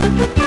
Lihat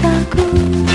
cintaku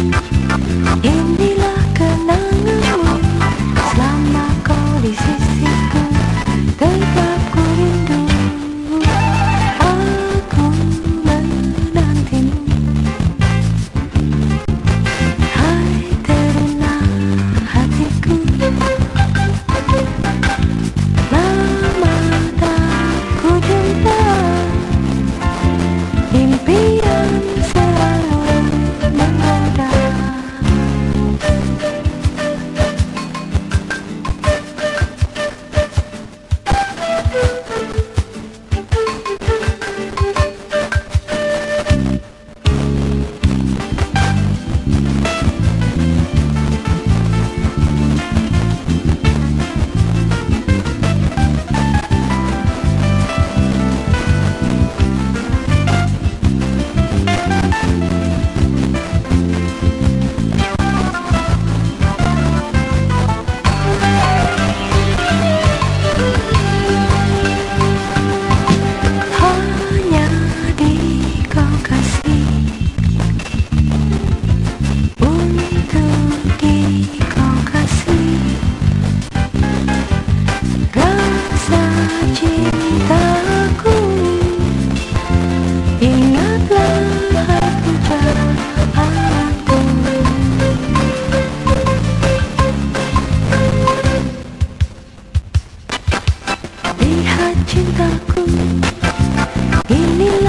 Lihat cintaku Inilah